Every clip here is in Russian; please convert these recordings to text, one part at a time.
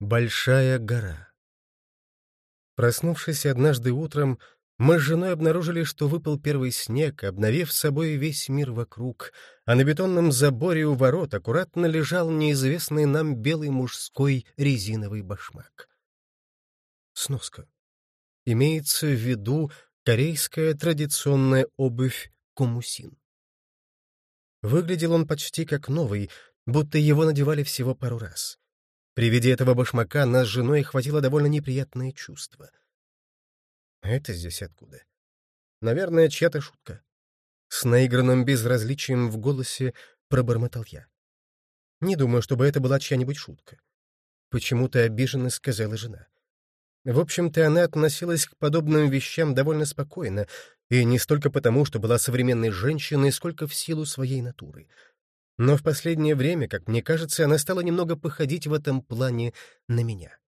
Большая гора. Проснувшись однажды утром, мы с женой обнаружили, что выпал первый снег, обновив собой весь мир вокруг, а на бетонном заборе у ворот аккуратно лежал неизвестный нам белый мужской резиновый башмак. Сноска. Имеется в виду корейская традиционная обувь кумусин. Выглядел он почти как новый, будто его надевали всего пару раз. При виде этого башмака нас с женой хватило довольно неприятное чувство. Это здесь откуда? Наверное, чья-то шутка. С наигранным безразличием в голосе пробормотал я. Не думаю, чтобы это была чья-нибудь шутка. Почему-то обиженно сказала жена. В общем-то, она относилась к подобным вещам довольно спокойно, и не столько потому, что была современной женщиной, сколько в силу своей натуры — но в последнее время, как мне кажется, она стала немного походить в этом плане на меня.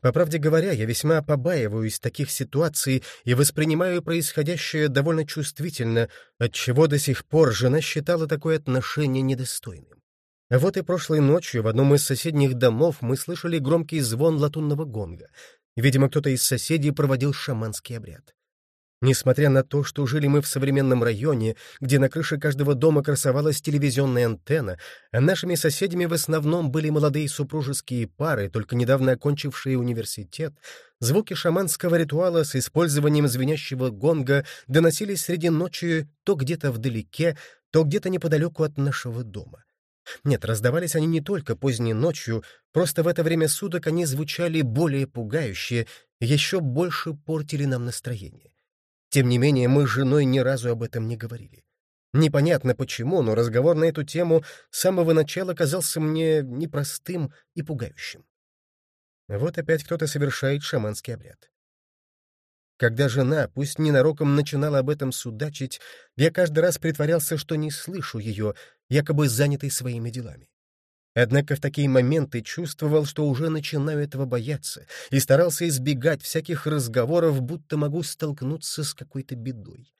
По правде говоря, я весьма побаиваюсь таких ситуаций и воспринимаю происходящее довольно чувствительно, отчего до сих пор жена считала такое отношение недостойным. Вот и прошлой ночью в одном из соседних домов мы слышали громкий звон латунного гонга. Видимо, кто-то из соседей проводил шаманский обряд. Несмотря на то, что жили мы в современном районе, где на крыше каждого дома красовалась телевизионная антенна, а нашими соседями в основном были молодые супружеские пары, только недавно окончившие университет, звуки шаманского ритуала с использованием звенящего гонга доносились среди ночи то где-то вдалеке, то где-то неподалеку от нашего дома. Нет, раздавались они не только поздней ночью, просто в это время суток они звучали более пугающе, еще больше портили нам настроение. Тем не менее, мы с женой ни разу об этом не говорили. Непонятно почему, но разговор на эту тему с самого начала казался мне непростым и пугающим. Вот опять кто-то совершает шаманский обряд. Когда жена, пусть ненароком, начинала об этом судачить, я каждый раз притворялся, что не слышу ее, якобы занятой своими делами. Однако в такие моменты чувствовал, что уже начинаю этого бояться, и старался избегать всяких разговоров, будто могу столкнуться с какой-то бедой.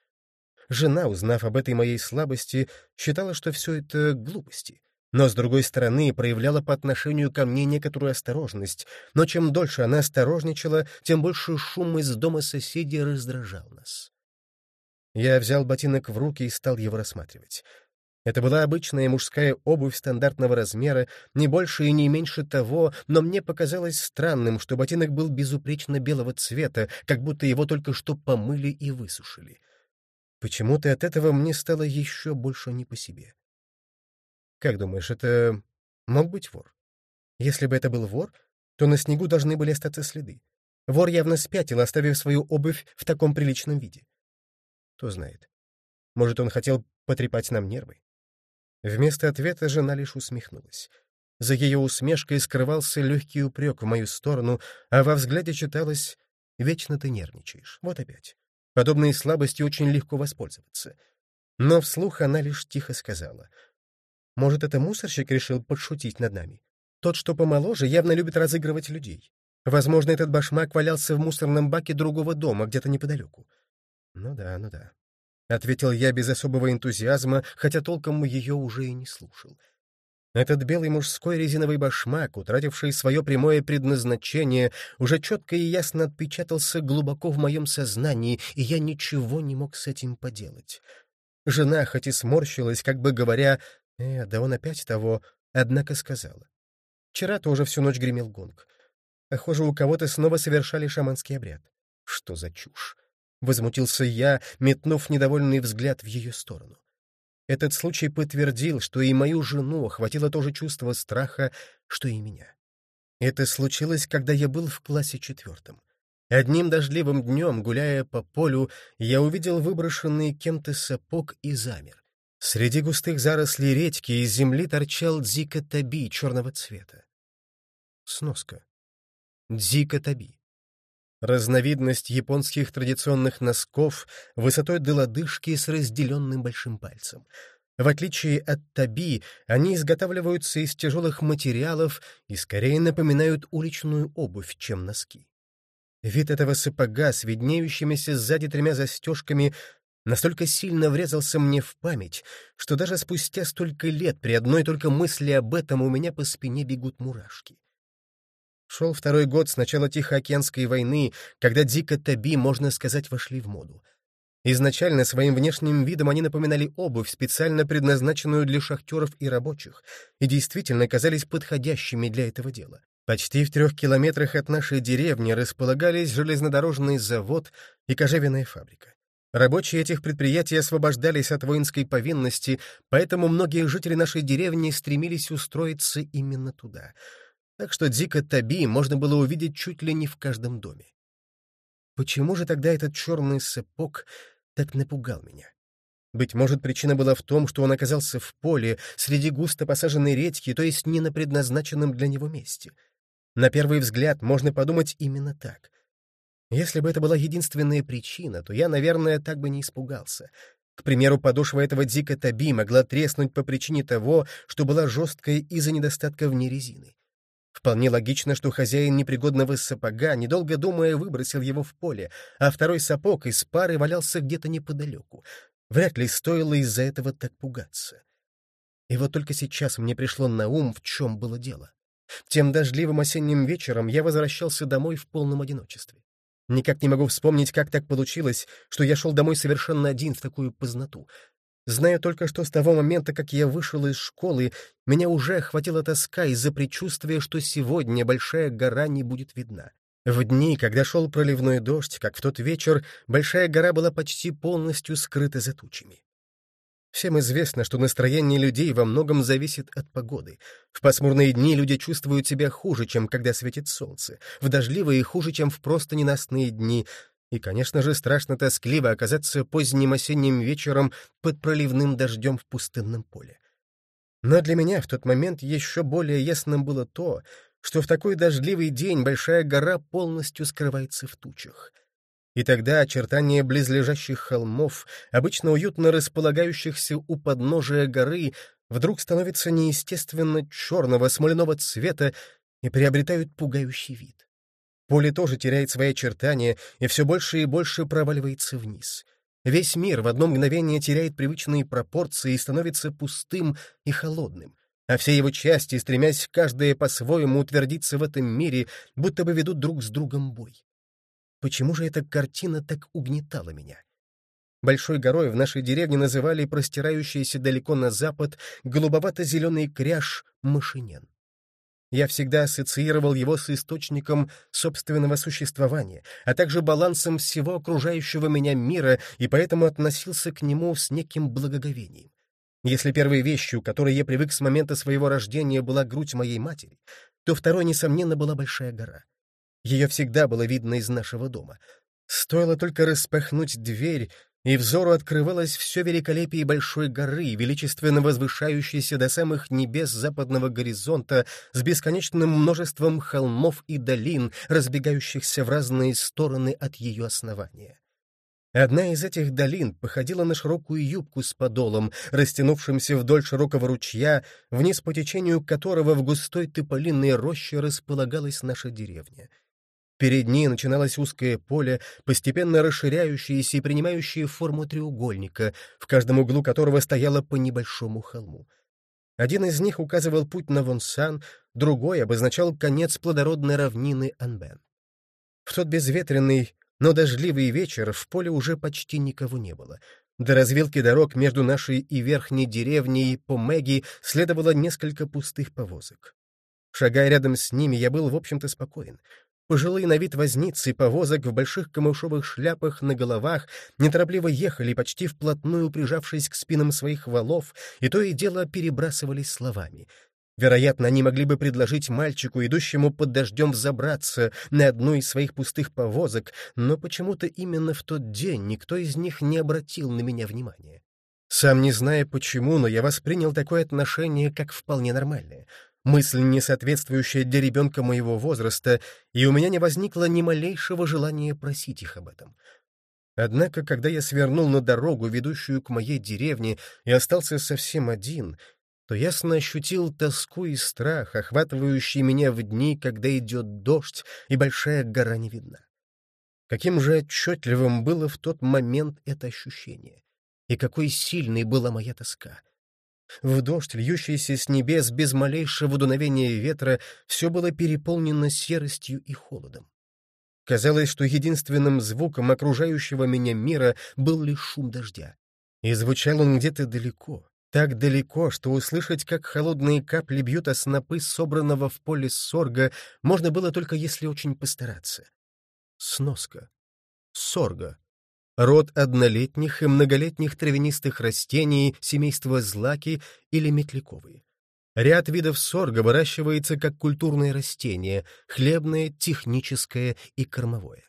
Жена, узнав об этой моей слабости, считала, что все это глупости, но, с другой стороны, проявляла по отношению ко мне некоторую осторожность, но чем дольше она осторожничала, тем больше шум из дома соседей раздражал нас. Я взял ботинок в руки и стал его рассматривать. Это была обычная мужская обувь стандартного размера, не больше и не меньше того, но мне показалось странным, что ботинок был безупречно белого цвета, как будто его только что помыли и высушили. Почему-то от этого мне стало еще больше не по себе. Как думаешь, это мог быть вор? Если бы это был вор, то на снегу должны были остаться следы. Вор явно спятил, оставив свою обувь в таком приличном виде. Кто знает. Может, он хотел потрепать нам нервы? Вместо ответа жена лишь усмехнулась. За ее усмешкой скрывался легкий упрек в мою сторону, а во взгляде читалось «Вечно ты нервничаешь». Вот опять. Подобной слабостью очень легко воспользоваться. Но вслух она лишь тихо сказала. «Может, это мусорщик решил подшутить над нами? Тот, что помоложе, явно любит разыгрывать людей. Возможно, этот башмак валялся в мусорном баке другого дома, где-то неподалеку. Ну да, ну да. — ответил я без особого энтузиазма, хотя толком ее уже и не слушал. Этот белый мужской резиновый башмак, утративший свое прямое предназначение, уже четко и ясно отпечатался глубоко в моем сознании, и я ничего не мог с этим поделать. Жена хоть и сморщилась, как бы говоря, «Э, да он опять того», однако сказала. Вчера тоже всю ночь гремел гонг. Похоже, у кого-то снова совершали шаманский обряд. Что за чушь? — возмутился я, метнув недовольный взгляд в ее сторону. Этот случай подтвердил, что и мою жену охватило то же чувство страха, что и меня. Это случилось, когда я был в классе четвертом. Одним дождливым днем, гуляя по полю, я увидел выброшенный кем-то сапог и замер. Среди густых зарослей редьки из земли торчал дзикотаби черного цвета. Сноска. Дзикотаби разновидность японских традиционных носков высотой до лодыжки с разделенным большим пальцем. В отличие от таби, они изготавливаются из тяжелых материалов и скорее напоминают уличную обувь, чем носки. Вид этого сапога с виднеющимися сзади тремя застежками настолько сильно врезался мне в память, что даже спустя столько лет при одной только мысли об этом у меня по спине бегут мурашки. Шел второй год с начала Тихоокеанской войны, когда Дика Таби, можно сказать, вошли в моду. Изначально своим внешним видом они напоминали обувь, специально предназначенную для шахтеров и рабочих, и действительно казались подходящими для этого дела. Почти в трех километрах от нашей деревни располагались железнодорожный завод и кожевенная фабрика. Рабочие этих предприятий освобождались от воинской повинности, поэтому многие жители нашей деревни стремились устроиться именно туда. Так что дико Таби можно было увидеть чуть ли не в каждом доме. Почему же тогда этот черный сапог так напугал меня? Быть может, причина была в том, что он оказался в поле, среди густо посаженной редьки, то есть не на предназначенном для него месте. На первый взгляд можно подумать именно так. Если бы это была единственная причина, то я, наверное, так бы не испугался. К примеру, подошва этого дика таби могла треснуть по причине того, что была жесткой из-за недостатка в ней резины. Вполне логично, что хозяин непригодного сапога, недолго думая, выбросил его в поле, а второй сапог из пары валялся где-то неподалеку. Вряд ли стоило из-за этого так пугаться. И вот только сейчас мне пришло на ум, в чем было дело. Тем дождливым осенним вечером я возвращался домой в полном одиночестве. Никак не могу вспомнить, как так получилось, что я шел домой совершенно один в такую познату. Знаю только, что с того момента, как я вышел из школы, меня уже охватила тоска из-за предчувствия, что сегодня большая гора не будет видна. В дни, когда шел проливной дождь, как в тот вечер, большая гора была почти полностью скрыта за тучами. Всем известно, что настроение людей во многом зависит от погоды. В пасмурные дни люди чувствуют себя хуже, чем когда светит солнце, в дождливые — хуже, чем в просто ненастные дни, и, конечно же, страшно тоскливо оказаться поздним осенним вечером под проливным дождем в пустынном поле. Но для меня в тот момент еще более ясным было то, что в такой дождливый день большая гора полностью скрывается в тучах — и тогда очертания близлежащих холмов, обычно уютно располагающихся у подножия горы, вдруг становятся неестественно черного смоляного цвета и приобретают пугающий вид. Поле тоже теряет свои очертания и все больше и больше проваливается вниз. Весь мир в одно мгновение теряет привычные пропорции и становится пустым и холодным, а все его части, стремясь каждая по-своему утвердиться в этом мире, будто бы ведут друг с другом бой. Почему же эта картина так угнетала меня? Большой горой в нашей деревне называли простирающийся далеко на запад голубовато-зеленый кряж Машинен. Я всегда ассоциировал его с источником собственного существования, а также балансом всего окружающего меня мира, и поэтому относился к нему с неким благоговением. Если первой вещью, которой я привык с момента своего рождения, была грудь моей матери, то второй, несомненно, была большая гора. Ее всегда было видно из нашего дома. Стоило только распахнуть дверь, и взору открывалось все великолепие большой горы, величественно возвышающейся до самых небес западного горизонта с бесконечным множеством холмов и долин, разбегающихся в разные стороны от ее основания. Одна из этих долин походила на широкую юбку с подолом, растянувшимся вдоль широкого ручья, вниз по течению которого в густой тополинной роще располагалась наша деревня — Перед ней начиналось узкое поле, постепенно расширяющееся и принимающее форму треугольника, в каждом углу которого стояло по небольшому холму. Один из них указывал путь на Вонсан, другой обозначал конец плодородной равнины Анбен. В тот безветренный, но дождливый вечер в поле уже почти никого не было. До развилки дорог между нашей и верхней деревней по Мэгги следовало несколько пустых повозок. Шагая рядом с ними, я был, в общем-то, спокоен. Пожилые на вид возницы повозок в больших камышовых шляпах на головах неторопливо ехали, почти вплотную прижавшись к спинам своих валов, и то и дело перебрасывались словами. Вероятно, они могли бы предложить мальчику, идущему под дождем, взобраться на одну из своих пустых повозок, но почему-то именно в тот день никто из них не обратил на меня внимания. Сам не зная почему, но я воспринял такое отношение как вполне нормальное — мысль, не соответствующая для ребенка моего возраста, и у меня не возникло ни малейшего желания просить их об этом. Однако, когда я свернул на дорогу, ведущую к моей деревне, и остался совсем один, то ясно ощутил тоску и страх, охватывающие меня в дни, когда идет дождь, и большая гора не видна. Каким же отчетливым было в тот момент это ощущение, и какой сильной была моя тоска. В дождь, льющийся с небес без малейшего дуновения ветра, все было переполнено серостью и холодом. Казалось, что единственным звуком окружающего меня мира был лишь шум дождя. И звучал он где-то далеко, так далеко, что услышать, как холодные капли бьют о снопы собранного в поле сорга, можно было только если очень постараться. Сноска. Сорга. Род однолетних и многолетних травянистых растений семейства злаки или метляковые. Ряд видов сорга выращивается как культурное растение — хлебное, техническое и кормовое.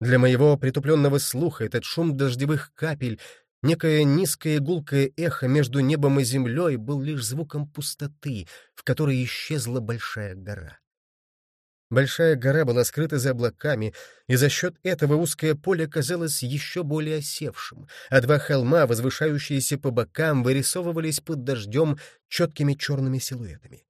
Для моего притупленного слуха этот шум дождевых капель Некое низкое гулкое эхо между небом и землей был лишь звуком пустоты, в которой исчезла большая гора. Большая гора была скрыта за облаками, и за счет этого узкое поле казалось еще более осевшим, а два холма, возвышающиеся по бокам, вырисовывались под дождем четкими черными силуэтами.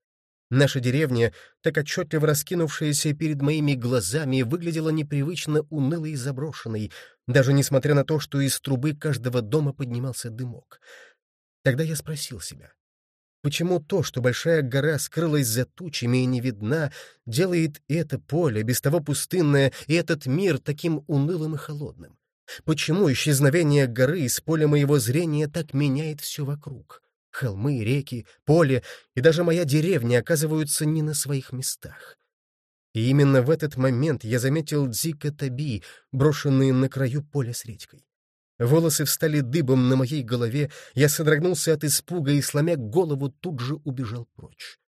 Наша деревня, так отчетливо раскинувшаяся перед моими глазами, выглядела непривычно унылой и заброшенной, даже несмотря на то, что из трубы каждого дома поднимался дымок. Тогда я спросил себя, почему то, что большая гора скрылась за тучами и не видна, делает это поле, без того пустынное, и этот мир таким унылым и холодным? Почему исчезновение горы из поля моего зрения так меняет все вокруг? Холмы, реки, поле и даже моя деревня оказываются не на своих местах. И именно в этот момент я заметил Дзика Таби, брошенные на краю поля с редькой. Волосы встали дыбом на моей голове, я содрогнулся от испуга и, сломя голову, тут же убежал прочь.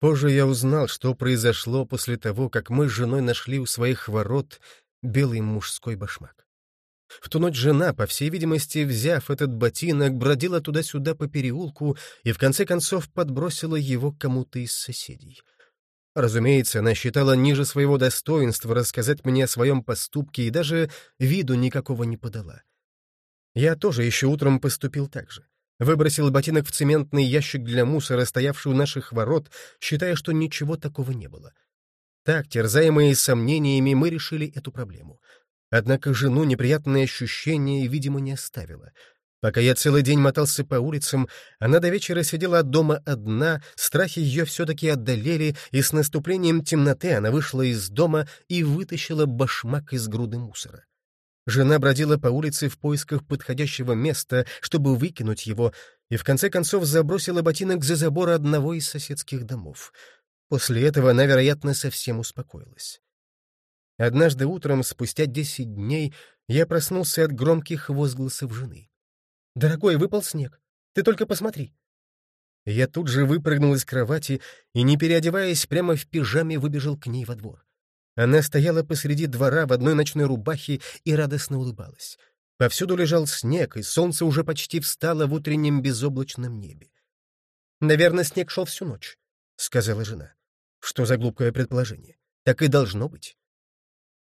Позже я узнал, что произошло после того, как мы с женой нашли у своих ворот белый мужской башмак. В ту ночь жена, по всей видимости, взяв этот ботинок, бродила туда-сюда по переулку и в конце концов подбросила его кому-то из соседей. Разумеется, она считала ниже своего достоинства рассказать мне о своем поступке и даже виду никакого не подала. Я тоже еще утром поступил так же. Выбросил ботинок в цементный ящик для мусора, стоявший у наших ворот, считая, что ничего такого не было. Так, терзаемые сомнениями, мы решили эту проблему — Однако жену неприятное ощущение, видимо, не оставило. Пока я целый день мотался по улицам, она до вечера сидела дома одна, страхи ее все-таки отдалели, и с наступлением темноты она вышла из дома и вытащила башмак из груды мусора. Жена бродила по улице в поисках подходящего места, чтобы выкинуть его, и в конце концов забросила ботинок за забор одного из соседских домов. После этого она, вероятно, совсем успокоилась. Однажды утром, спустя десять дней, я проснулся от громких возгласов жены. «Дорогой, выпал снег. Ты только посмотри». Я тут же выпрыгнул из кровати и, не переодеваясь, прямо в пижаме выбежал к ней во двор. Она стояла посреди двора в одной ночной рубахе и радостно улыбалась. Повсюду лежал снег, и солнце уже почти встало в утреннем безоблачном небе. «Наверное, снег шел всю ночь», — сказала жена. «Что за глупое предположение? Так и должно быть.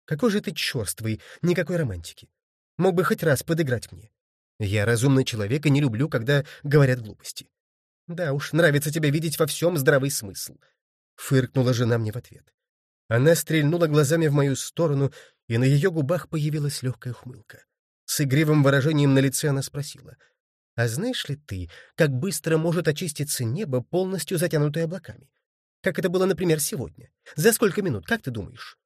Какой же ты черствый, никакой романтики. Мог бы хоть раз подыграть мне. Я разумный человек и не люблю, когда говорят глупости. Да уж, нравится тебя видеть во всем здравый смысл. Фыркнула жена мне в ответ. Она стрельнула глазами в мою сторону, и на ее губах появилась легкая хмылка. С игривым выражением на лице она спросила. «А знаешь ли ты, как быстро может очиститься небо, полностью затянутое облаками? Как это было, например, сегодня? За сколько минут, как ты думаешь?»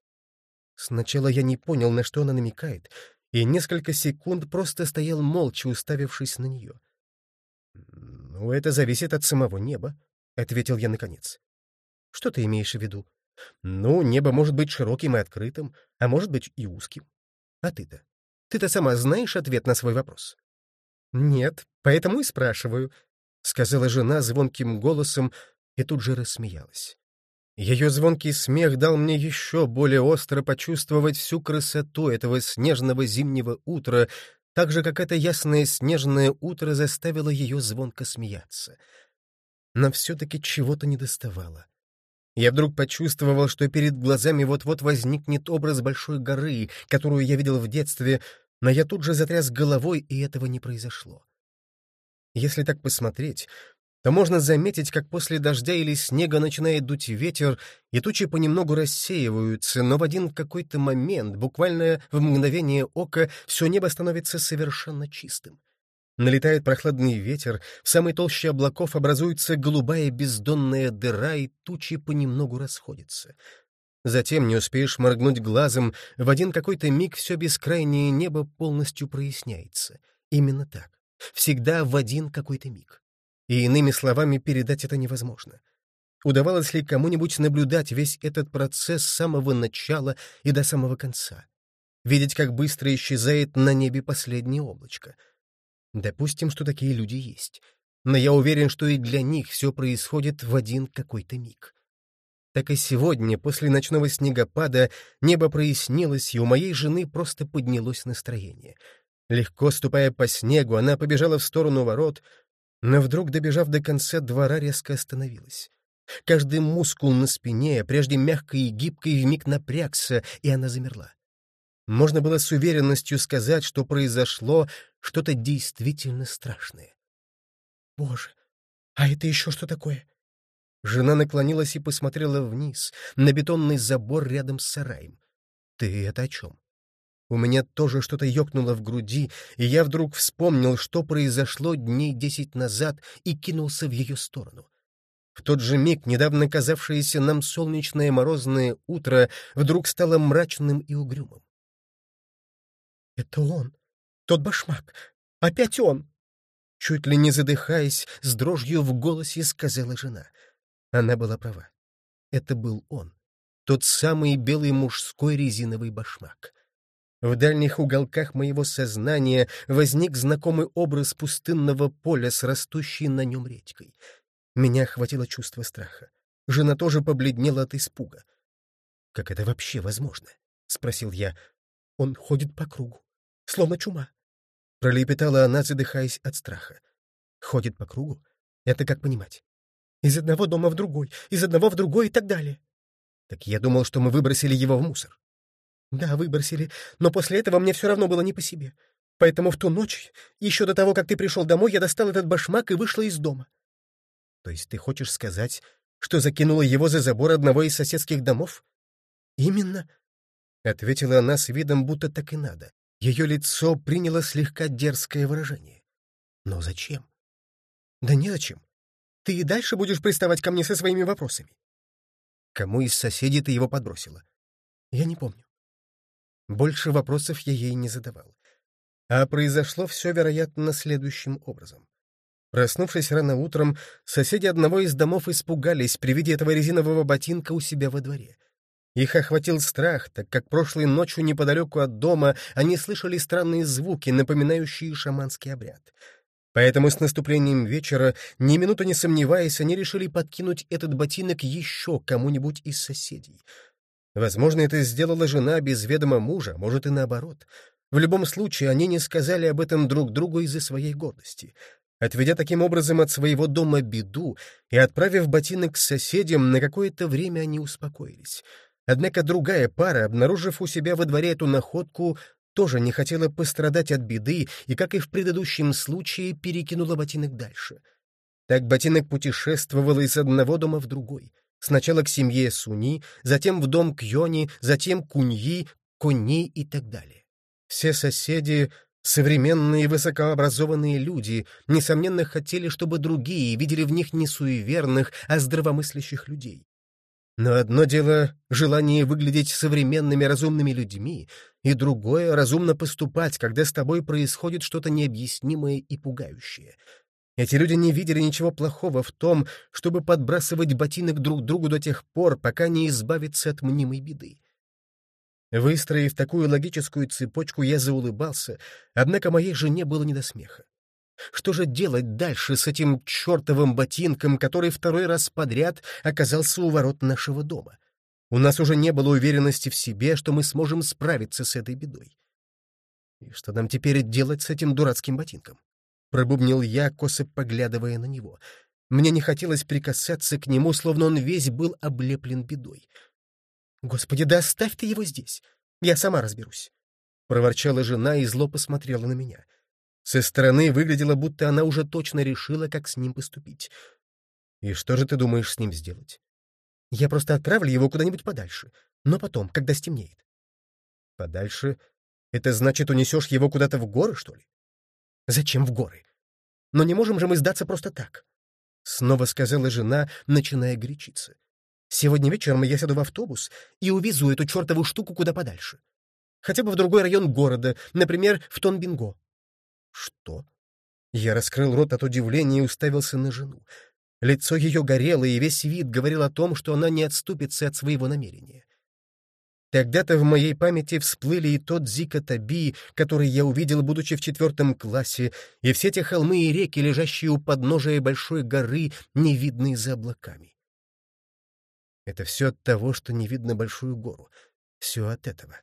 Сначала я не понял, на что она намекает, и несколько секунд просто стоял молча, уставившись на нее. «Ну, это зависит от самого неба», — ответил я наконец. «Что ты имеешь в виду?» «Ну, небо может быть широким и открытым, а может быть и узким. А ты-то? Ты-то сама знаешь ответ на свой вопрос?» «Нет, поэтому и спрашиваю», — сказала жена звонким голосом и тут же рассмеялась. Ее звонкий смех дал мне еще более остро почувствовать всю красоту этого снежного зимнего утра, так же, как это ясное снежное утро заставило ее звонко смеяться. Но все-таки чего-то недоставало. Я вдруг почувствовал, что перед глазами вот-вот возникнет образ большой горы, которую я видел в детстве, но я тут же затряс головой, и этого не произошло. Если так посмотреть, то можно заметить, как после дождя или снега начинает дуть ветер, и тучи понемногу рассеиваются, но в один какой-то момент, буквально в мгновение ока, все небо становится совершенно чистым. Налетает прохладный ветер, в самой толще облаков образуется голубая бездонная дыра, и тучи понемногу расходятся. Затем не успеешь моргнуть глазом, в один какой-то миг все бескрайнее небо полностью проясняется. Именно так. Всегда в один какой-то миг. И иными словами передать это невозможно. Удавалось ли кому-нибудь наблюдать весь этот процесс с самого начала и до самого конца? Видеть, как быстро исчезает на небе последнее облачко — Допустим, что такие люди есть. Но я уверен, что и для них все происходит в один какой-то миг. Так и сегодня, после ночного снегопада, небо прояснилось, и у моей жены просто поднялось настроение. Легко ступая по снегу, она побежала в сторону ворот, но вдруг, добежав до конца двора, резко остановилась. Каждый мускул на спине, прежде мягкой и гибкой, вмиг напрягся, и она замерла. Можно было с уверенностью сказать, что произошло что-то действительно страшное. «Боже, а это еще что такое?» Жена наклонилась и посмотрела вниз, на бетонный забор рядом с сараем. «Ты это о чем?» У меня тоже что-то ёкнуло в груди, и я вдруг вспомнил, что произошло дней десять назад, и кинулся в ее сторону. В тот же миг недавно казавшееся нам солнечное морозное утро вдруг стало мрачным и угрюмым. «Это он! Тот башмак! Опять он!» Чуть ли не задыхаясь, с дрожью в голосе сказала жена. Она была права. Это был он. Тот самый белый мужской резиновый башмак. В дальних уголках моего сознания возник знакомый образ пустынного поля с растущей на нем редькой. Меня охватило чувство страха. Жена тоже побледнела от испуга. «Как это вообще возможно?» — спросил я. «Он ходит по кругу словно чума. Пролепетала она, задыхаясь от страха. Ходит по кругу? Это как понимать? Из одного дома в другой, из одного в другой и так далее. Так я думал, что мы выбросили его в мусор. Да, выбросили, но после этого мне все равно было не по себе. Поэтому в ту ночь, еще до того, как ты пришел домой, я достал этот башмак и вышла из дома. То есть ты хочешь сказать, что закинула его за забор одного из соседских домов? Именно, — ответила она с видом, будто так и надо. Ее лицо приняло слегка дерзкое выражение. Но зачем? Да незачем. Ты и дальше будешь приставать ко мне со своими вопросами. Кому из соседей ты его подбросила? Я не помню. Больше вопросов я ей не задавал. А произошло все, вероятно, следующим образом. Проснувшись рано утром, соседи одного из домов испугались при виде этого резинового ботинка у себя во дворе. Их охватил страх, так как прошлой ночью неподалеку от дома они слышали странные звуки, напоминающие шаманский обряд. Поэтому с наступлением вечера, ни минуты не сомневаясь, они решили подкинуть этот ботинок еще кому-нибудь из соседей. Возможно, это сделала жена без ведома мужа, может и наоборот. В любом случае, они не сказали об этом друг другу из-за своей гордости. Отведя таким образом от своего дома беду и отправив ботинок к соседям, на какое-то время они успокоились — Однако другая пара, обнаружив у себя во дворе эту находку, тоже не хотела пострадать от беды и, как и в предыдущем случае, перекинула ботинок дальше. Так ботинок путешествовал из одного дома в другой. Сначала к семье Суни, затем в дом Кьони, затем Куньи, Кунни и так далее. Все соседи, современные высокообразованные люди, несомненно, хотели, чтобы другие видели в них не суеверных, а здравомыслящих людей. Но одно дело — желание выглядеть современными разумными людьми, и другое — разумно поступать, когда с тобой происходит что-то необъяснимое и пугающее. Эти люди не видели ничего плохого в том, чтобы подбрасывать ботинок друг другу до тех пор, пока не избавиться от мнимой беды. Выстроив такую логическую цепочку, я заулыбался, однако моей жене было не до смеха. Что же делать дальше с этим чертовым ботинком, который второй раз подряд оказался у ворот нашего дома? У нас уже не было уверенности в себе, что мы сможем справиться с этой бедой. И что нам теперь делать с этим дурацким ботинком? Пробубнил я, косо поглядывая на него. Мне не хотелось прикасаться к нему, словно он весь был облеплен бедой. «Господи, да оставь ты его здесь! Я сама разберусь!» Проворчала жена и зло посмотрела на меня. Со стороны выглядело, будто она уже точно решила, как с ним поступить. «И что же ты думаешь с ним сделать?» «Я просто отправлю его куда-нибудь подальше, но потом, когда стемнеет». «Подальше? Это значит, унесешь его куда-то в горы, что ли?» Зачем в горы? Но не можем же мы сдаться просто так. Снова сказала жена, начиная горячиться. Сегодня вечером я сяду в автобус и увезу эту чертову штуку куда подальше. Хотя бы в другой район города, например, в Тонбинго. Что? Я раскрыл рот от удивления и уставился на жену. Лицо ее горело, и весь вид говорил о том, что она не отступится от своего намерения. Тогда-то в моей памяти всплыли и тот Зика Таби, который я увидел, будучи в четвертом классе, и все те холмы и реки, лежащие у подножия большой горы, не видные за облаками. Это все от того, что не видно большую гору. Все от этого.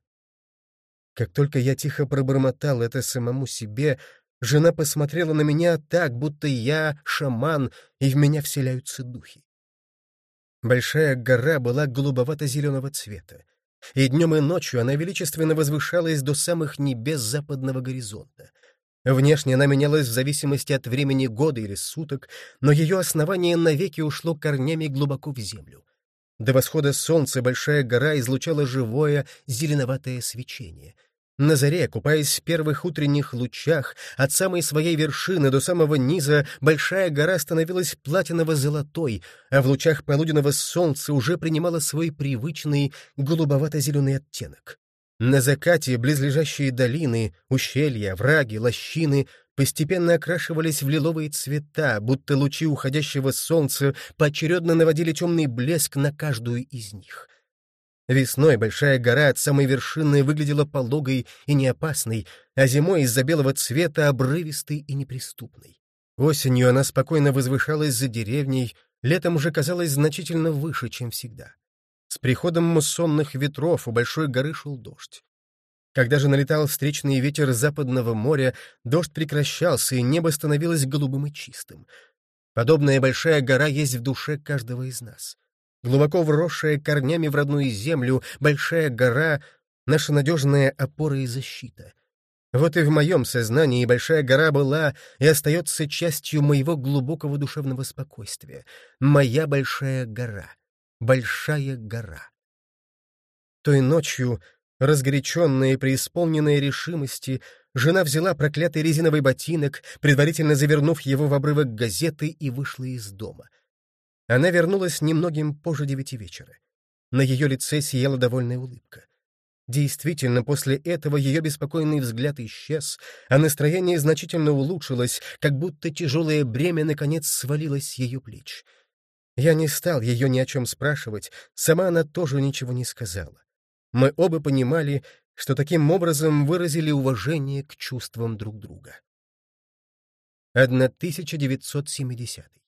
Как только я тихо пробормотал это самому себе, жена посмотрела на меня так, будто я шаман, и в меня вселяются духи. Большая гора была голубовато-зеленого цвета и днем и ночью она величественно возвышалась до самых небес западного горизонта. Внешне она менялась в зависимости от времени года или суток, но ее основание навеки ушло корнями глубоко в землю. До восхода солнца большая гора излучала живое зеленоватое свечение — на заре, купаясь в первых утренних лучах, от самой своей вершины до самого низа большая гора становилась платиново-золотой, а в лучах полуденного солнца уже принимала свой привычный голубовато-зеленый оттенок. На закате близлежащие долины, ущелья, враги, лощины постепенно окрашивались в лиловые цвета, будто лучи уходящего солнца поочередно наводили темный блеск на каждую из них — Весной большая гора от самой вершины выглядела пологой и неопасной, а зимой из-за белого цвета обрывистой и неприступной. Осенью она спокойно возвышалась за деревней, летом уже казалась значительно выше, чем всегда. С приходом муссонных ветров у большой горы шел дождь. Когда же налетал встречный ветер западного моря, дождь прекращался, и небо становилось голубым и чистым. Подобная большая гора есть в душе каждого из нас глубоко вросшая корнями в родную землю, большая гора — наша надежная опора и защита. Вот и в моем сознании большая гора была и остается частью моего глубокого душевного спокойствия. Моя большая гора. Большая гора. Той ночью, разгоряченная и преисполненная решимости, жена взяла проклятый резиновый ботинок, предварительно завернув его в обрывок газеты, и вышла из дома — она вернулась немногим позже девяти вечера. На ее лице сияла довольная улыбка. Действительно, после этого ее беспокойный взгляд исчез, а настроение значительно улучшилось, как будто тяжелое бремя наконец свалилось с ее плеч. Я не стал ее ни о чем спрашивать, сама она тоже ничего не сказала. Мы оба понимали, что таким образом выразили уважение к чувствам друг друга. 1970